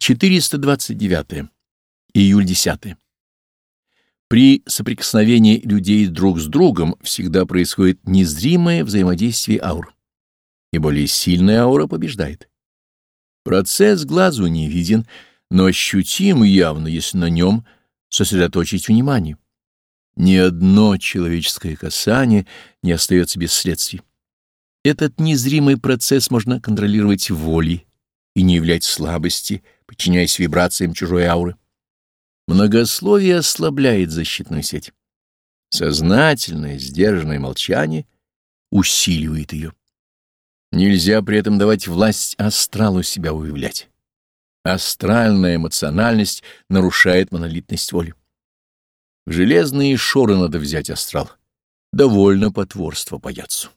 429. Июль 10. При соприкосновении людей друг с другом всегда происходит незримое взаимодействие аур, и более сильная аура побеждает. Процесс глазу не виден, но ощутим явно, если на нем сосредоточить внимание. Ни одно человеческое касание не остается без следствий. Этот незримый процесс можно контролировать волей и не являть слабости, подчиняясь вибрациям чужой ауры. Многословие ослабляет защитную сеть. Сознательное, сдержанное молчание усиливает ее. Нельзя при этом давать власть астралу себя уявлять. Астральная эмоциональность нарушает монолитность воли. В железные шоры надо взять астрал. Довольно потворство паяцу.